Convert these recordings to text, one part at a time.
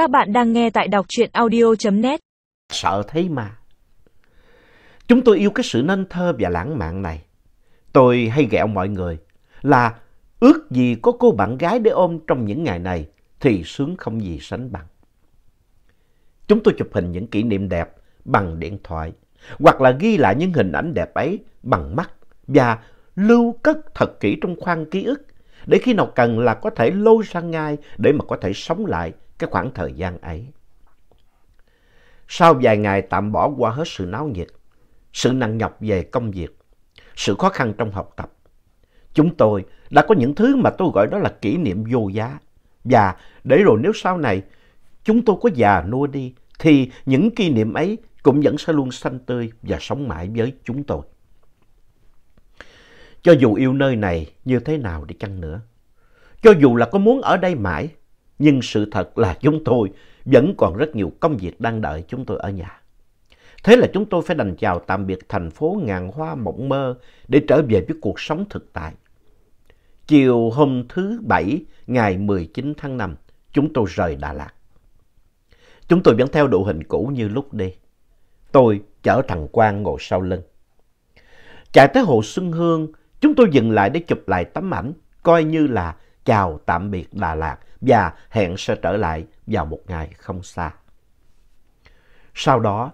Các bạn đang nghe tại đọc truyện audio.net. Sợ thấy ma. Chúng tôi yêu cái sự nên thơ và lãng mạn này. Tôi hay ghẹo mọi người là ước gì có cô bạn gái để ôm trong những ngày này thì sướng không gì sánh bằng. Chúng tôi chụp hình những kỷ niệm đẹp bằng điện thoại, hoặc là ghi lại những hình ảnh đẹp ấy bằng mắt và lưu cất thật kỹ trong khoang ký ức để khi nào cần là có thể lôi sang ngay để mà có thể sống lại cái khoảng thời gian ấy. Sau vài ngày tạm bỏ qua hết sự náo nhiệt, sự nặng nhọc về công việc, sự khó khăn trong học tập, chúng tôi đã có những thứ mà tôi gọi đó là kỷ niệm vô giá. Và để rồi nếu sau này chúng tôi có già nua đi thì những kỷ niệm ấy cũng vẫn sẽ luôn xanh tươi và sống mãi với chúng tôi. Cho dù yêu nơi này như thế nào đi chăng nữa, cho dù là có muốn ở đây mãi, nhưng sự thật là chúng tôi vẫn còn rất nhiều công việc đang đợi chúng tôi ở nhà. Thế là chúng tôi phải đành chào tạm biệt thành phố ngàn hoa mộng mơ để trở về với cuộc sống thực tại. Chiều hôm thứ Bảy ngày 19 tháng 5, chúng tôi rời Đà Lạt. Chúng tôi vẫn theo độ hình cũ như lúc đi. Tôi chở thằng Quang ngồi sau lưng. Chạy tới hồ Xuân Hương, chúng tôi dừng lại để chụp lại tấm ảnh, coi như là chào tạm biệt Đà Lạt và hẹn sẽ trở lại vào một ngày không xa. Sau đó,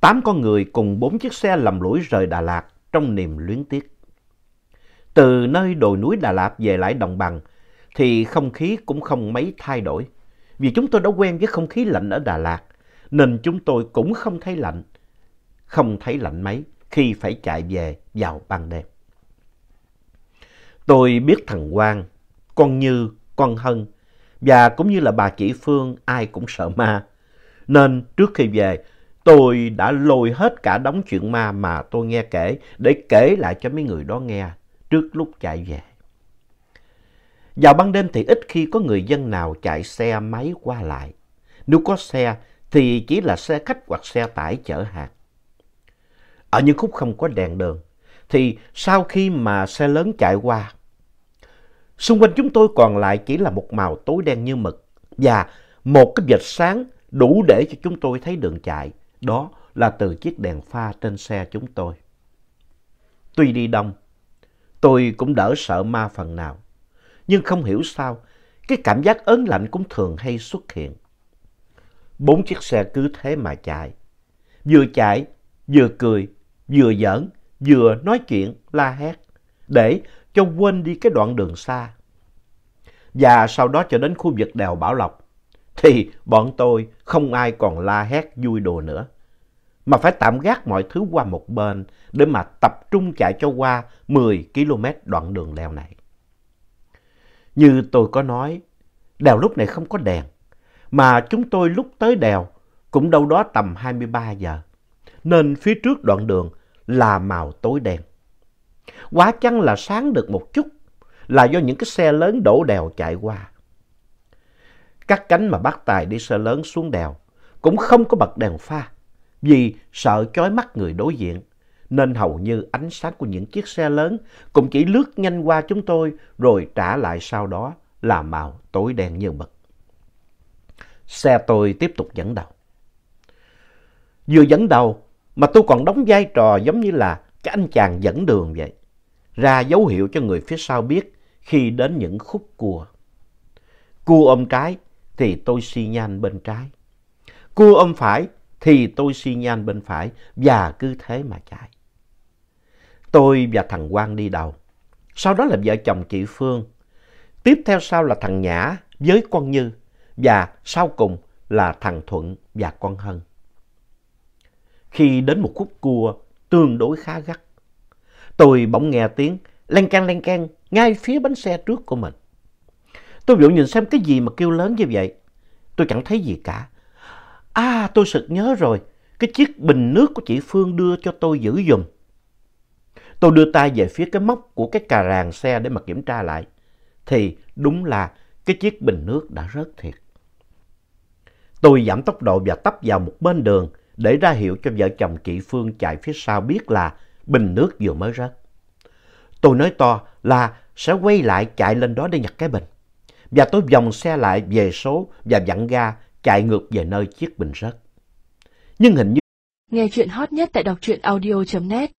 tám con người cùng bốn chiếc xe lầm lũi rời Đà Lạt trong niềm luyến tiếc. Từ nơi đồi núi Đà Lạt về lại đồng bằng thì không khí cũng không mấy thay đổi. Vì chúng tôi đã quen với không khí lạnh ở Đà Lạt nên chúng tôi cũng không thấy lạnh. Không thấy lạnh mấy khi phải chạy về vào ban đêm. Tôi biết thằng Quang, con Như, con Hân và cũng như là bà chỉ Phương ai cũng sợ ma. Nên trước khi về tôi đã lôi hết cả đống chuyện ma mà tôi nghe kể để kể lại cho mấy người đó nghe trước lúc chạy về. Vào ban đêm thì ít khi có người dân nào chạy xe máy qua lại. Nếu có xe thì chỉ là xe khách hoặc xe tải chở hàng. Ở những khúc không có đèn đường thì sau khi mà xe lớn chạy qua, xung quanh chúng tôi còn lại chỉ là một màu tối đen như mực và một cái vệt sáng đủ để cho chúng tôi thấy đường chạy. Đó là từ chiếc đèn pha trên xe chúng tôi. Tuy đi đông, tôi cũng đỡ sợ ma phần nào. Nhưng không hiểu sao, cái cảm giác ớn lạnh cũng thường hay xuất hiện. Bốn chiếc xe cứ thế mà chạy. Vừa chạy, vừa cười, vừa giỡn, vừa nói chuyện, la hét. Để cho quên đi cái đoạn đường xa. Và sau đó cho đến khu vực đèo Bảo Lộc, thì bọn tôi không ai còn la hét vui đùa nữa. Mà phải tạm gác mọi thứ qua một bên để mà tập trung chạy cho qua 10 km đoạn đường đèo này. Như tôi có nói, đèo lúc này không có đèn, mà chúng tôi lúc tới đèo cũng đâu đó tầm 23 giờ, nên phía trước đoạn đường là màu tối đen. Quá chăng là sáng được một chút, là do những cái xe lớn đổ đèo chạy qua. Các cánh mà bác Tài đi xe lớn xuống đèo cũng không có bật đèn pha, vì sợ chói mắt người đối diện, nên hầu như ánh sáng của những chiếc xe lớn cũng chỉ lướt nhanh qua chúng tôi rồi trả lại sau đó là màu tối đen như mực. Xe tôi tiếp tục dẫn đầu. Vừa dẫn đầu mà tôi còn đóng vai trò giống như là cái anh chàng dẫn đường vậy. Ra dấu hiệu cho người phía sau biết khi đến những khúc cua. Cua ôm trái thì tôi xi nhan bên trái. Cua ôm phải thì tôi xi nhan bên phải và cứ thế mà chạy. Tôi và thằng Quang đi đầu. Sau đó là vợ chồng chị Phương. Tiếp theo sau là thằng Nhã với con Như. Và sau cùng là thằng Thuận và con Hân. Khi đến một khúc cua tương đối khá gắt, tôi bỗng nghe tiếng len can len can ngay phía bánh xe trước của mình. Tôi vội nhìn xem cái gì mà kêu lớn như vậy. Tôi chẳng thấy gì cả. À, tôi sực nhớ rồi. Cái chiếc bình nước của chị Phương đưa cho tôi giữ dùm. Tôi đưa tay về phía cái móc của cái cà ràng xe để mà kiểm tra lại. Thì đúng là cái chiếc bình nước đã rớt thiệt. Tôi giảm tốc độ và tấp vào một bên đường để ra hiệu cho vợ chồng chị Phương chạy phía sau biết là bình nước vừa mới rớt. Tôi nói to là sẽ quay lại chạy lên đó để nhặt cái bình. Và tôi vòng xe lại về số và dặn ga chạy ngược về nơi chiếc bình rớt. Nhưng hình như Nghe chuyện hot nhất tại đọc truyện audio.net